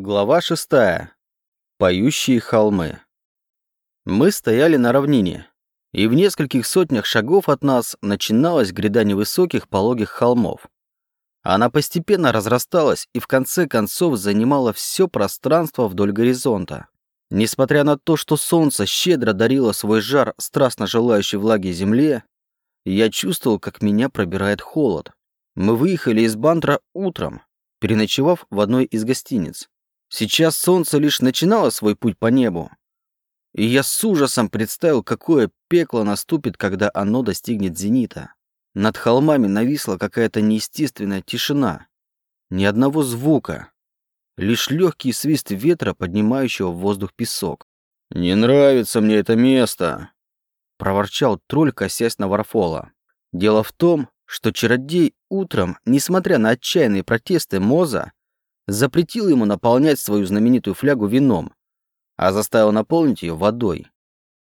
Глава шестая. Поющие холмы. Мы стояли на равнине, и в нескольких сотнях шагов от нас начиналась гряда невысоких пологих холмов. Она постепенно разрасталась и в конце концов занимала все пространство вдоль горизонта. Несмотря на то, что солнце щедро дарило свой жар страстно желающей влаги земле, я чувствовал, как меня пробирает холод. Мы выехали из Бантра утром, переночевав в одной из гостиниц. Сейчас солнце лишь начинало свой путь по небу. И я с ужасом представил, какое пекло наступит, когда оно достигнет зенита. Над холмами нависла какая-то неестественная тишина. Ни одного звука. Лишь легкий свист ветра, поднимающего в воздух песок. «Не нравится мне это место», — проворчал тролль, косясь на Варфола. Дело в том, что чародей утром, несмотря на отчаянные протесты Моза, запретил ему наполнять свою знаменитую флягу вином, а заставил наполнить ее водой.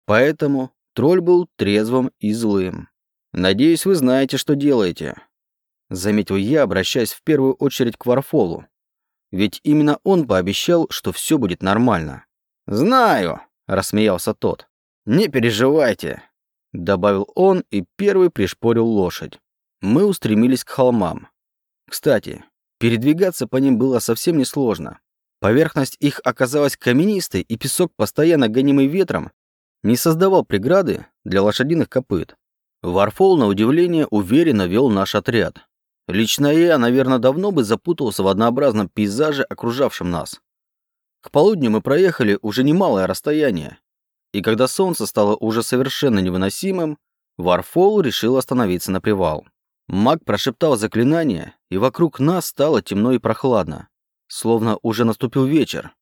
Поэтому тролль был трезвым и злым. «Надеюсь, вы знаете, что делаете», — заметил я, обращаясь в первую очередь к Варфолу. Ведь именно он пообещал, что все будет нормально. «Знаю», — рассмеялся тот. «Не переживайте», — добавил он и первый пришпорил лошадь. Мы устремились к холмам. Кстати, Передвигаться по ним было совсем несложно. Поверхность их оказалась каменистой, и песок, постоянно гонимый ветром, не создавал преграды для лошадиных копыт. Варфол, на удивление, уверенно вел наш отряд. Лично я, наверное, давно бы запутался в однообразном пейзаже, окружавшем нас. К полудню мы проехали уже немалое расстояние, и когда солнце стало уже совершенно невыносимым, Варфол решил остановиться на привал. Маг прошептал заклинание, и вокруг нас стало темно и прохладно, словно уже наступил вечер.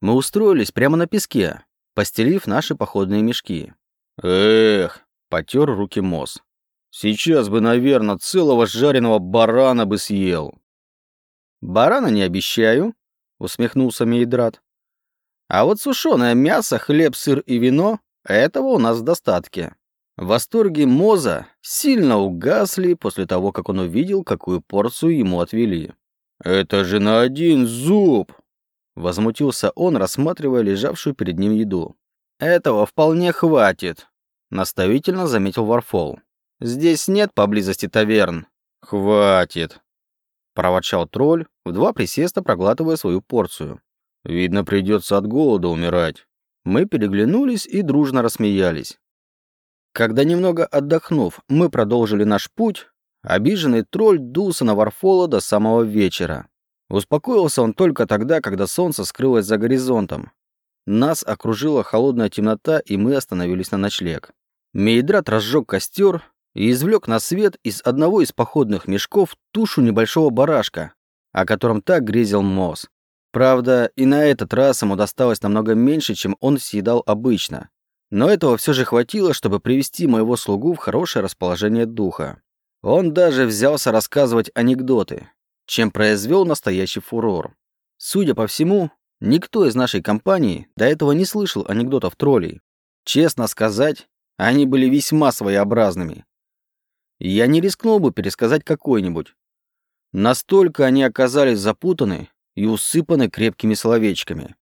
Мы устроились прямо на песке, постелив наши походные мешки. «Эх!» — потер руки Мосс. «Сейчас бы, наверное, целого жареного барана бы съел». «Барана не обещаю», — усмехнулся Мейдрат. «А вот сушеное мясо, хлеб, сыр и вино — этого у нас в достатке». Восторги Моза сильно угасли после того, как он увидел, какую порцию ему отвели. «Это же на один зуб!» Возмутился он, рассматривая лежавшую перед ним еду. «Этого вполне хватит», — наставительно заметил Варфол. «Здесь нет поблизости таверн». «Хватит», — проворчал тролль, в два присеста проглатывая свою порцию. «Видно, придется от голода умирать». Мы переглянулись и дружно рассмеялись. Когда немного отдохнув, мы продолжили наш путь, обиженный тролль дулся на Варфола до самого вечера. Успокоился он только тогда, когда солнце скрылось за горизонтом. Нас окружила холодная темнота, и мы остановились на ночлег. Мейдрат разжег костер и извлек на свет из одного из походных мешков тушу небольшого барашка, о котором так грезил Мосс. Правда, и на этот раз ему досталось намного меньше, чем он съедал обычно. Но этого все же хватило, чтобы привести моего слугу в хорошее расположение духа. Он даже взялся рассказывать анекдоты, чем произвел настоящий фурор. Судя по всему, никто из нашей компании до этого не слышал анекдотов троллей. Честно сказать, они были весьма своеобразными. Я не рискнул бы пересказать какой-нибудь. Настолько они оказались запутаны и усыпаны крепкими словечками.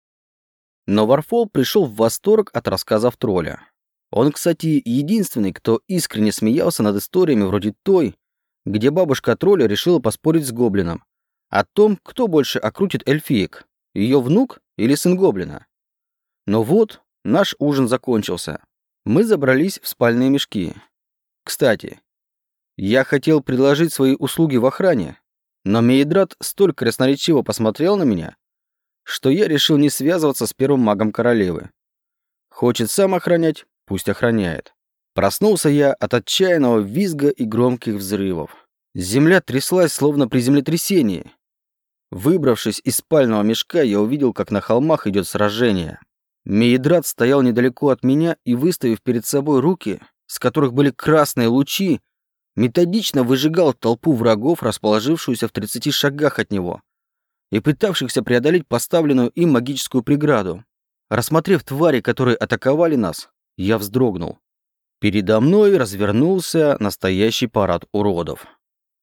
Но Варфол пришел в восторг от рассказов тролля. Он, кстати, единственный, кто искренне смеялся над историями вроде той, где бабушка тролля решила поспорить с гоблином о том, кто больше окрутит эльфиек, ее внук или сын гоблина. Но вот, наш ужин закончился. Мы забрались в спальные мешки. Кстати, я хотел предложить свои услуги в охране, но Мейдрат столь красноречиво посмотрел на меня, что я решил не связываться с первым магом королевы. Хочет сам охранять, пусть охраняет. Проснулся я от отчаянного визга и громких взрывов. Земля тряслась, словно при землетрясении. Выбравшись из спального мешка, я увидел, как на холмах идет сражение. Мейдрат стоял недалеко от меня и, выставив перед собой руки, с которых были красные лучи, методично выжигал толпу врагов, расположившуюся в 30 шагах от него и пытавшихся преодолеть поставленную им магическую преграду. Рассмотрев твари, которые атаковали нас, я вздрогнул. Передо мной развернулся настоящий парад уродов.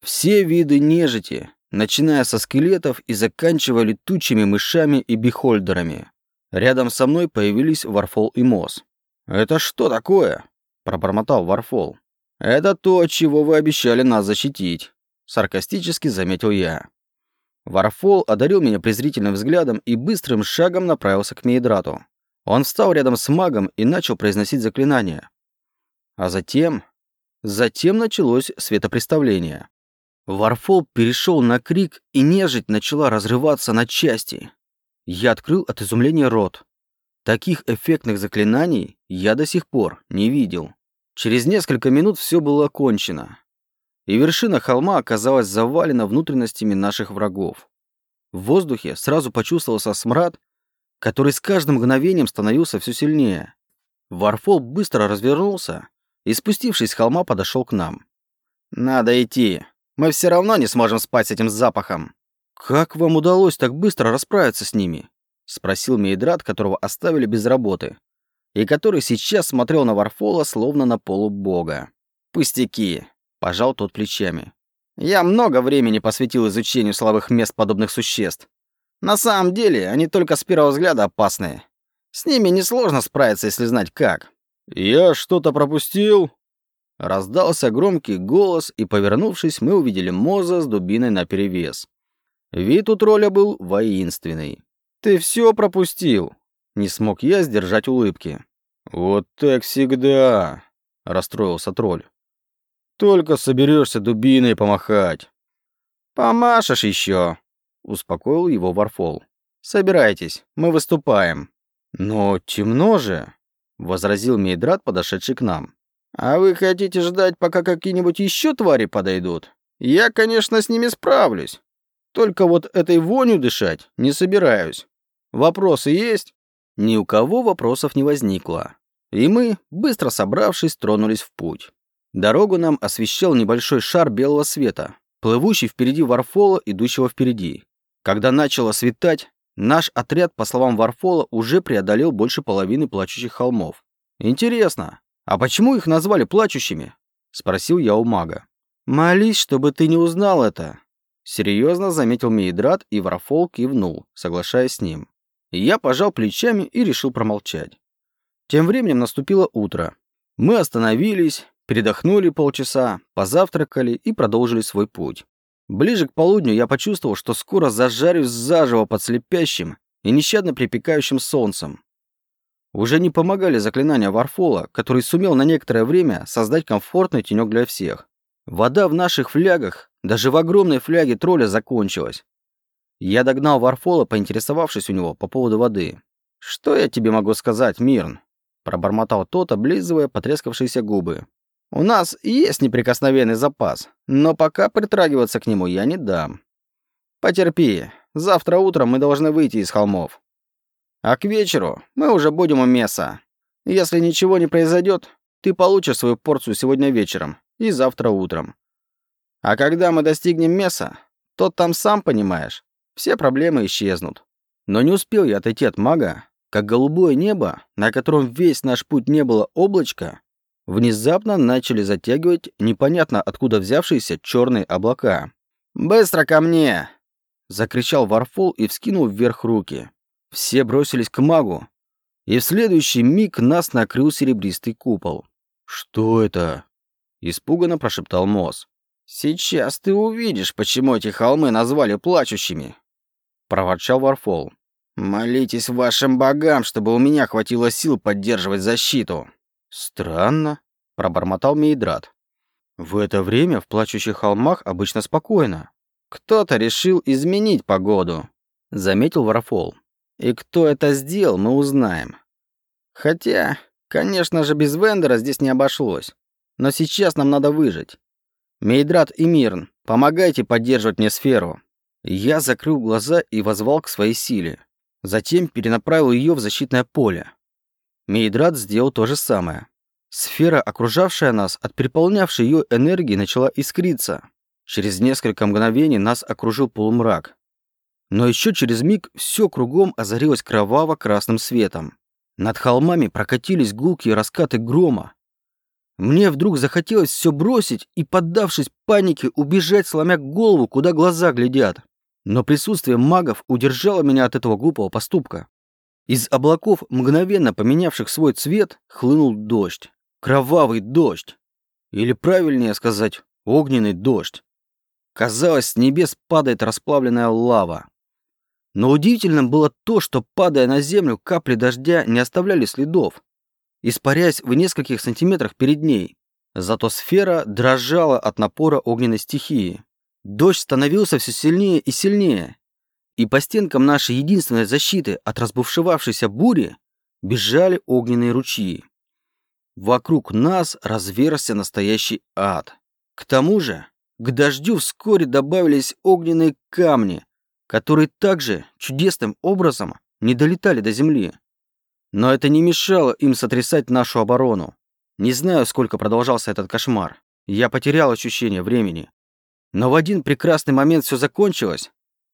Все виды нежити, начиная со скелетов и заканчивая летучими мышами и бихольдерами. Рядом со мной появились Варфол и Мос. «Это что такое?» – пробормотал Варфол. «Это то, чего вы обещали нас защитить», – саркастически заметил я. Варфол одарил меня презрительным взглядом и быстрым шагом направился к Мейдрату. Он встал рядом с магом и начал произносить заклинание. А затем... Затем началось светопреставление. Варфол перешел на крик, и нежить начала разрываться на части. Я открыл от изумления рот. Таких эффектных заклинаний я до сих пор не видел. Через несколько минут все было окончено, и вершина холма оказалась завалена внутренностями наших врагов. В воздухе сразу почувствовался смрад, который с каждым мгновением становился все сильнее. Варфол быстро развернулся и, спустившись с холма, подошел к нам. «Надо идти. Мы все равно не сможем спать с этим запахом». «Как вам удалось так быстро расправиться с ними?» — спросил Мейдрат, которого оставили без работы, и который сейчас смотрел на Варфола, словно на полубога. «Пустяки», — пожал тот плечами. «Я много времени посвятил изучению слабых мест подобных существ. На самом деле, они только с первого взгляда опасные. С ними несложно справиться, если знать как. «Я что-то пропустил?» Раздался громкий голос, и, повернувшись, мы увидели Моза с дубиной наперевес. Вид у тролля был воинственный. «Ты все пропустил!» Не смог я сдержать улыбки. «Вот так всегда!» — расстроился тролль. «Только соберешься дубиной помахать!» «Помашешь еще!» — успокоил его Варфол. «Собирайтесь, мы выступаем». «Но темно же!» возразил Мейдрат, подошедший к нам. «А вы хотите ждать, пока какие-нибудь еще твари подойдут? Я, конечно, с ними справлюсь. Только вот этой вонью дышать не собираюсь. Вопросы есть?» Ни у кого вопросов не возникло. И мы, быстро собравшись, тронулись в путь. Дорогу нам освещал небольшой шар белого света, плывущий впереди Варфола, идущего впереди. Когда начало светать, Наш отряд, по словам Варфола, уже преодолел больше половины плачущих холмов. Интересно, а почему их назвали плачущими? Спросил я у мага. Молись, чтобы ты не узнал это. Серьезно заметил Мейдрат, и Варфол кивнул, соглашаясь с ним. Я пожал плечами и решил промолчать. Тем временем наступило утро. Мы остановились, передохнули полчаса, позавтракали и продолжили свой путь. Ближе к полудню я почувствовал, что скоро зажарюсь заживо под слепящим и нещадно припекающим солнцем. Уже не помогали заклинания Варфола, который сумел на некоторое время создать комфортный тенек для всех. Вода в наших флягах, даже в огромной фляге тролля, закончилась. Я догнал Варфола, поинтересовавшись у него по поводу воды. «Что я тебе могу сказать, Мирн?» Пробормотал тот, облизывая потрескавшиеся губы. У нас есть неприкосновенный запас, но пока притрагиваться к нему я не дам. Потерпи, завтра утром мы должны выйти из холмов. А к вечеру мы уже будем у Меса. Если ничего не произойдет, ты получишь свою порцию сегодня вечером и завтра утром. А когда мы достигнем Меса, то там, сам понимаешь, все проблемы исчезнут. Но не успел я отойти от мага, как голубое небо, на котором весь наш путь не было облачка, внезапно начали затягивать непонятно откуда взявшиеся черные облака. «Быстро ко мне!» — закричал Варфол и вскинул вверх руки. Все бросились к магу, и в следующий миг нас накрыл серебристый купол. «Что это?» — испуганно прошептал Мосс. «Сейчас ты увидишь, почему эти холмы назвали плачущими!» — проворчал Варфол. «Молитесь вашим богам, чтобы у меня хватило сил поддерживать защиту!» «Странно», — пробормотал Мейдрат. «В это время в плачущих холмах обычно спокойно. Кто-то решил изменить погоду», — заметил Варафол. «И кто это сделал, мы узнаем. Хотя, конечно же, без Вендера здесь не обошлось. Но сейчас нам надо выжить. Мейдрат и Мирн, помогайте поддерживать мне сферу». Я закрыл глаза и возвал к своей силе. Затем перенаправил ее в защитное поле. Мейдрат сделал то же самое. Сфера, окружавшая нас, от переполнявшей ее энергии, начала искриться. Через несколько мгновений нас окружил полумрак. Но еще через миг все кругом озарилось кроваво-красным светом. Над холмами прокатились гулкие раскаты грома. Мне вдруг захотелось все бросить и, поддавшись панике, убежать, сломя голову, куда глаза глядят. Но присутствие магов удержало меня от этого глупого поступка. Из облаков, мгновенно поменявших свой цвет, хлынул дождь. Кровавый дождь. Или правильнее сказать, огненный дождь. Казалось, с небес падает расплавленная лава. Но удивительным было то, что, падая на землю, капли дождя не оставляли следов, испаряясь в нескольких сантиметрах перед ней. Зато сфера дрожала от напора огненной стихии. Дождь становился все сильнее и сильнее, и по стенкам нашей единственной защиты от разбушевавшейся бури бежали огненные ручьи. Вокруг нас разверзся настоящий ад. К тому же, к дождю вскоре добавились огненные камни, которые также чудесным образом не долетали до земли. Но это не мешало им сотрясать нашу оборону. Не знаю, сколько продолжался этот кошмар. Я потерял ощущение времени. Но в один прекрасный момент все закончилось,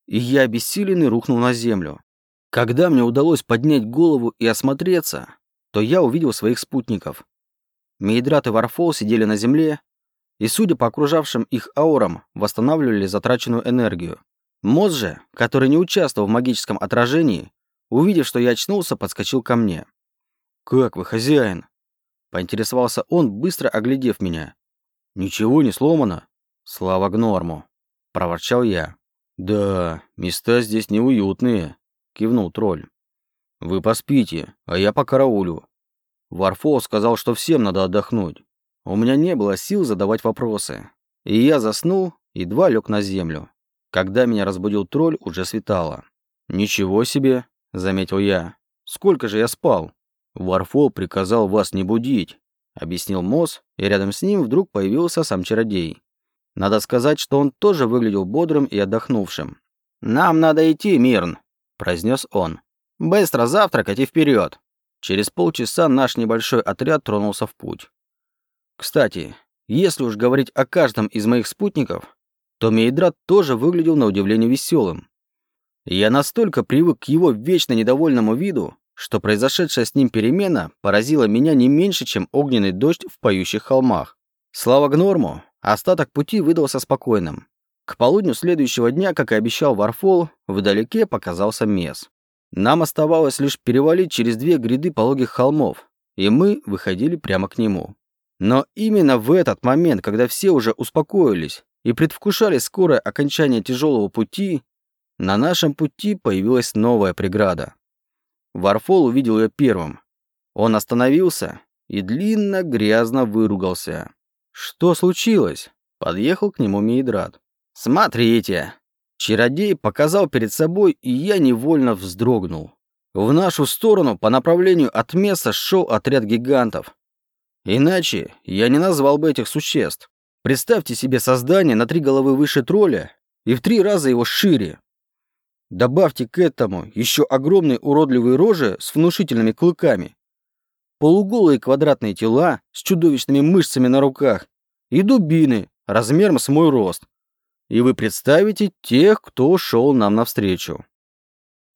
и я обессиленный рухнул на землю. Когда мне удалось поднять голову и осмотреться, то я увидел своих спутников. Мейдрат и Варфол сидели на земле и, судя по окружавшим их аурам, восстанавливали затраченную энергию. Моз же, который не участвовал в магическом отражении, увидев, что я очнулся, подскочил ко мне. «Как вы, хозяин?» Поинтересовался он, быстро оглядев меня. «Ничего не сломано?» «Слава Гнорму!» – проворчал я. «Да, места здесь неуютные», — кивнул тролль. «Вы поспите, а я покараулю». Варфол сказал, что всем надо отдохнуть. У меня не было сил задавать вопросы. И я заснул, едва лег на землю. Когда меня разбудил тролль, уже светало. «Ничего себе», — заметил я. «Сколько же я спал?» «Варфол приказал вас не будить», — объяснил Мосс, и рядом с ним вдруг появился сам чародей. Надо сказать, что он тоже выглядел бодрым и отдохнувшим. «Нам надо идти, Мирн», – произнес он. «Быстро завтракать и вперед!» Через полчаса наш небольшой отряд тронулся в путь. Кстати, если уж говорить о каждом из моих спутников, то Мейдрат тоже выглядел на удивление веселым. Я настолько привык к его вечно недовольному виду, что произошедшая с ним перемена поразила меня не меньше, чем огненный дождь в поющих холмах. Слава Гнорму, Остаток пути выдался спокойным. К полудню следующего дня, как и обещал Варфол, вдалеке показался мес. Нам оставалось лишь перевалить через две гряды пологих холмов, и мы выходили прямо к нему. Но именно в этот момент, когда все уже успокоились и предвкушали скорое окончание тяжелого пути, на нашем пути появилась новая преграда. Варфол увидел ее первым. Он остановился и длинно грязно выругался. «Что случилось?» Подъехал к нему Мейдрат. «Смотрите!» Чародей показал перед собой, и я невольно вздрогнул. В нашу сторону по направлению от места шел отряд гигантов. Иначе я не назвал бы этих существ. Представьте себе создание на три головы выше тролля и в три раза его шире. Добавьте к этому еще огромные уродливые рожи с внушительными клыками полуголые квадратные тела с чудовищными мышцами на руках и дубины размером с мой рост. И вы представите тех, кто шел нам навстречу.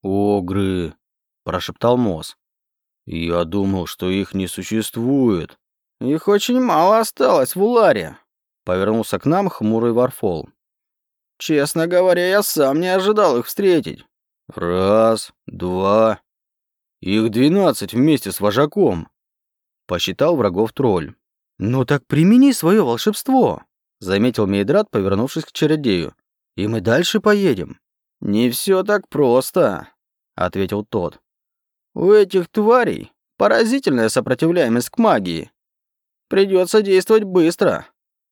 «Огры!» – прошептал Мосс. «Я думал, что их не существует». «Их очень мало осталось в Уларе», – повернулся к нам хмурый Варфол. «Честно говоря, я сам не ожидал их встретить». «Раз, два, их двенадцать вместе с вожаком. Посчитал врагов тролль. Ну так примени свое волшебство, заметил Мейдрат, повернувшись к чародею. И мы дальше поедем. Не все так просто, ответил тот. У этих тварей поразительная сопротивляемость к магии. Придется действовать быстро.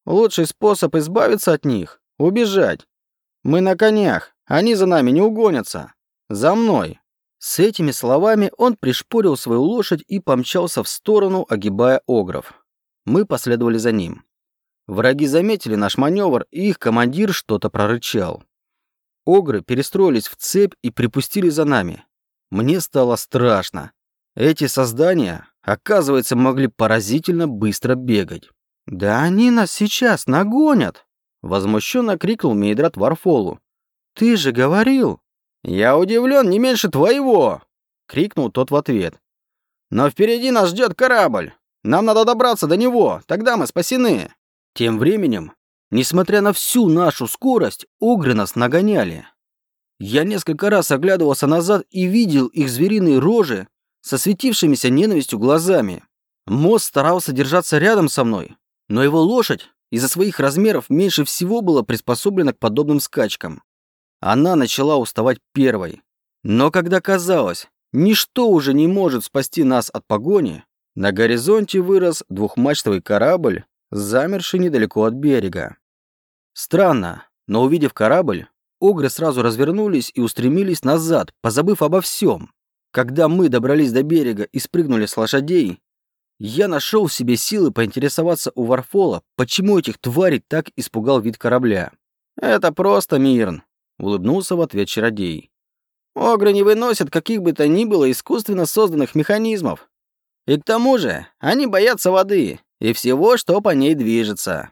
Лучший способ избавиться от них — убежать. Мы на конях, они за нами не угонятся. За мной. С этими словами он пришпорил свою лошадь и помчался в сторону, огибая огров. Мы последовали за ним. Враги заметили наш маневр, и их командир что-то прорычал. Огры перестроились в цепь и припустили за нами. Мне стало страшно. Эти создания, оказывается, могли поразительно быстро бегать. «Да они нас сейчас нагонят!» Возмущенно крикнул Мейдрат Варфолу. «Ты же говорил!» «Я удивлен не меньше твоего!» — крикнул тот в ответ. «Но впереди нас ждет корабль. Нам надо добраться до него, тогда мы спасены!» Тем временем, несмотря на всю нашу скорость, огры нас нагоняли. Я несколько раз оглядывался назад и видел их звериные рожи со светившимися ненавистью глазами. Мост старался держаться рядом со мной, но его лошадь из-за своих размеров меньше всего была приспособлена к подобным скачкам. Она начала уставать первой. Но когда казалось, ничто уже не может спасти нас от погони, на горизонте вырос двухмачтовый корабль, замерший недалеко от берега. Странно, но увидев корабль, огры сразу развернулись и устремились назад, позабыв обо всем. Когда мы добрались до берега и спрыгнули с лошадей, я нашел в себе силы поинтересоваться у Варфола, почему этих тварей так испугал вид корабля. «Это просто, Мирн», — улыбнулся в ответ чародей. «Огры не выносят каких бы то ни было искусственно созданных механизмов. И к тому же они боятся воды и всего, что по ней движется.